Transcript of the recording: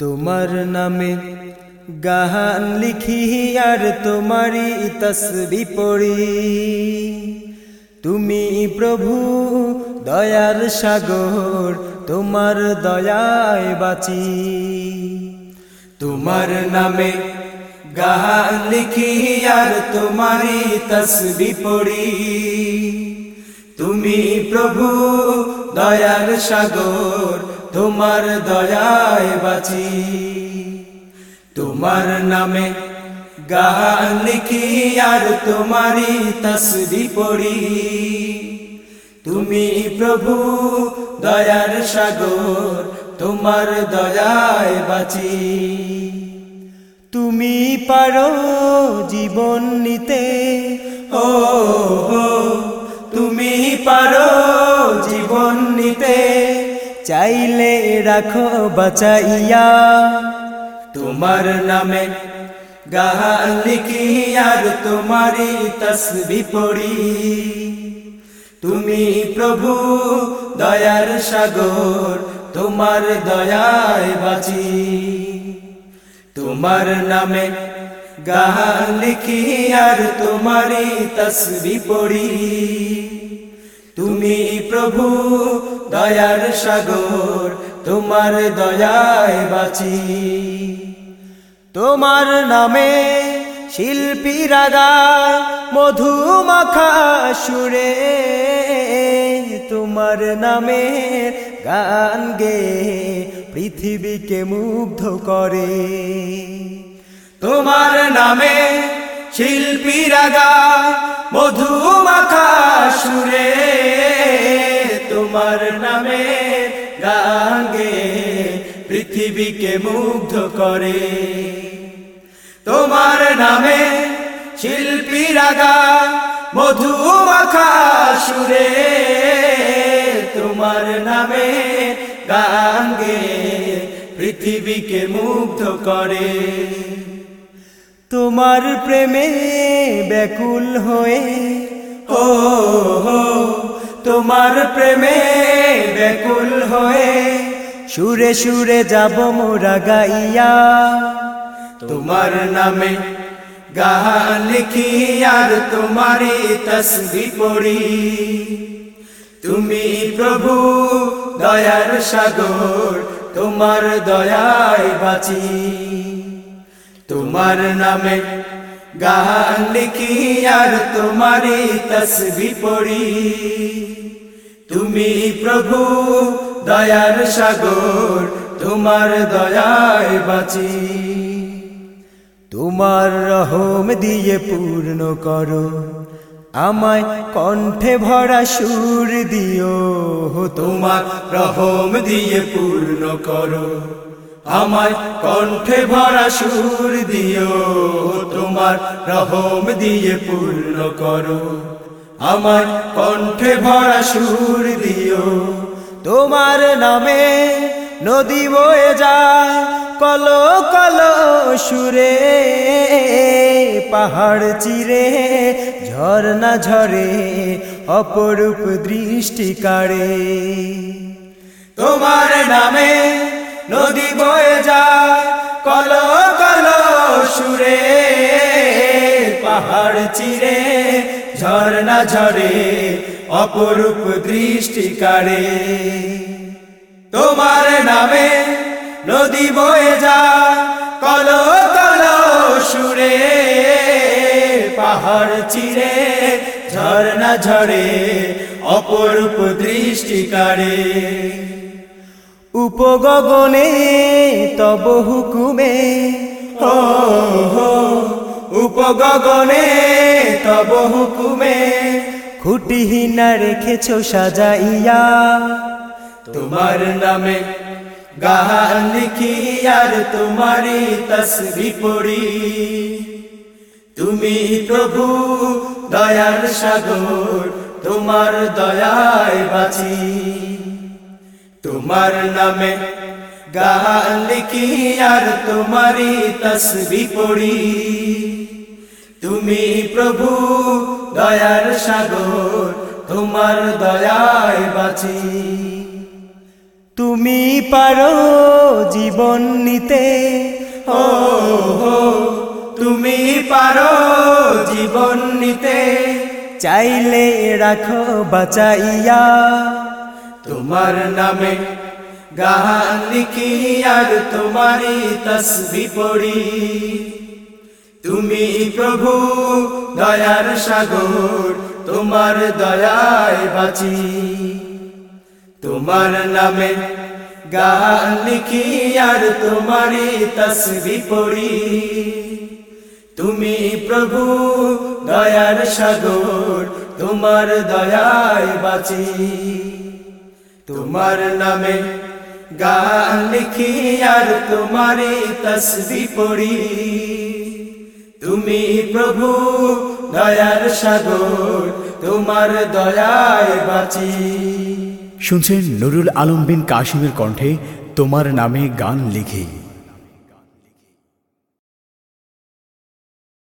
তোমার নামে গাহান লিখি আর তোমারই তসবি পড়ি। তুমি প্রভু দয়ার সাগর, তোমার দয়ায় বাঁচি। তোমার নামে গাহান লিখি আর তোমারই তসবি পড়ি। তুমি প্রভু দয়ার সাগর তোমার দয়ায় বাঁচি। তোমার নামে গান লিখি আর তোমারই তসবি পড়ি। তুমি প্রভু দয়ার সাগর, তোমার দয়ায় বাঁচি। তুমি পারো জীবন নিতে ও তুমি পারো জীবন নিতে। চাইলে রাখো বাঁচাইয়া। তোমার নামে গান লিখি আর তোমারই তসবি পড়ি। তুমি প্রভু দয়ার সাগর, তোমার দয়ায় বাঁচি। তোমার নামে গান আর তোমারই তসবি পড়ি। তুমি প্রভু দয়ার সাগর, তোমার দয়ায় বাঁচি। তোমার নামে শিল্পীরা গায়, মধুমাখা সুরে। তোমার নামে গান গে, পৃথিবীকে মুগ্ধ করে। তোমার নামে শিল্পীরা গায়, মধুমাখা সুরে পৃথিবীকে মুগ্ধ করে। তোমার নামে শিল্পীরা গায় মধুমাখা সুরে। তোমার নামে গান গে পৃথিবীকে মুগ্ধ করে। তোমার প্রেমে ব্যাকুল হয়ে ও তোমার প্রেমে ব্যাকুল হয়ে সুরে সুরে যাব মোরা গাইয়া। তোমার নামে গান লিখি আর তোমারই তসবি পড়ি। তুমি প্রভু দয়ার সাগর, তোমার দয়ায় বাঁচি। তোমার নামে গান লিখি আর তোমারই তসবি পড়ি। তুমি প্রভু, দয়ার সাগর, তোমার দয়ায় বাঁচি। তোমার রহম দিয়ে পূর্ণ করো, আমায় কণ্ঠে ভরা সুর দিও। তোমার রহম দিয়ে পূর্ণ করো, আমায় কণ্ঠে ভরা সুর দিও। তোমার রহম দিয়ে পূর্ণ করো আমায় কণ্ঠে ভরা সুর দিও। তোমার নামে নদী বয়ে যায়, কলো কলো সুরে। পাহাড় চিরে, ঝর্ণা ঝরে, অপরূপ দৃষ্টি কাড়ে। তোমার নামে নদী বয়ে যায়, কলো কলো সুরে। পাহাড় চিরে ঝরে অপরূপ দৃষ্টি কাড়ে। তোমার নামে নদী বয়ে যায় কলো কলো সুরে, পাহাড় চিরে, ঝর্ণা ঝরে, অপরূপ দৃষ্টি কাড়ে। উপগগনে তব হুকুমে, ও হো উপগগনে, তব হুকুমে, খুঁটিহীনা রেখেছ সাজাইয়া। তোমার নামে গান আর তোমারই তসবি পড়ি। তুমি প্রভু দয়ার সাগর, তোমার দয়ায় বাঁচি। তোমার নামে গান আর তোমারই তসবি পড়ি। তুমি প্রভু দয়ার সাগর, তোমার দয়ায় বাঁচি। তুমি পারো জীবন নিতে ও তুমি পারো জীবন নিতে, চাইলে রাখো বাঁচাইয়া। তোমার নামে গান লিখি আর তোমারই তসবি পড়ি। তুমি প্রভু, দয়ার সাগর, তোমার দয়ায় বাঁচি। তোমার নামে গান লিখি আর তোমারই তসবি পড়ি। তুমি প্রভু, দয়ার সাগর, তোমার দয়ায় বাঁচি। তোমার নামে গান লিখি আর তোমারই তসবি পড়ি। তুমি প্রভু দয়ার সাগর, তোমার দয়ায় বাঁচি। শুনছেন নুরুল আলম বিন কাশিমের কণ্ঠে তোমার নামে গান লিখি।